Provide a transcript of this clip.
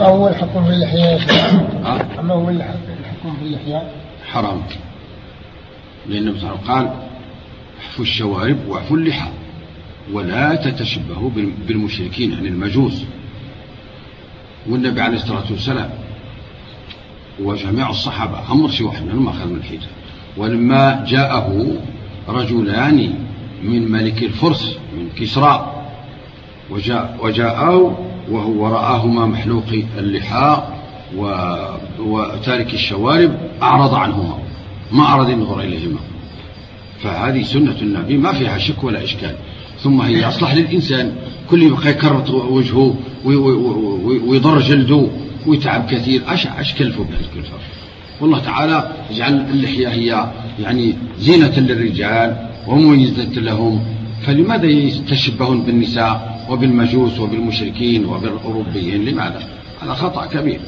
أما هو الحكم في اللحية؟ أما هو الحكم في اللحية حرام. لأن النبي صلى الله عليه وسلم قال احفوا الشوارب واعفوا اللحى ولا تتشبهوا بال- بالمشركين يعني المجوس. والنبي عليه الصلاة والسلام وجميع الصحابة أمر شي واحد منهم أخذ من الحجة ولما جاءه رجلان من ملك الفرس من كسرى وجاء وجاءه وهو رآهما محلوق اللحى و... وتارك الشوارب أعرض عنهما ما أراد ينظر إليهما. فهذه سنة النبي ما فيها شك ولا إشكال. ثم هي أصلح للإنسان كل يبقى يكرط وجهه وي- وي- وي- ويضر جلده ويتعب كثير. أش أش كلفه بهالكلفة والله تعالى يجعل اللحية هي يعني زينة للرجال ومميزة لهم. فلماذا يتشبهون بالنساء؟ وبالمجوس وبالمشركين وبالأوروبيين. لماذا؟ هذا خطأ كبير.